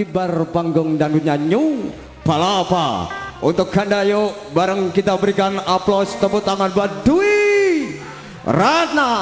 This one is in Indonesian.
kibar panggung dangdutnya New Palapa. Untuk Kandayo bareng kita berikan aplaus tepuk tangan buat Dwi Ratna.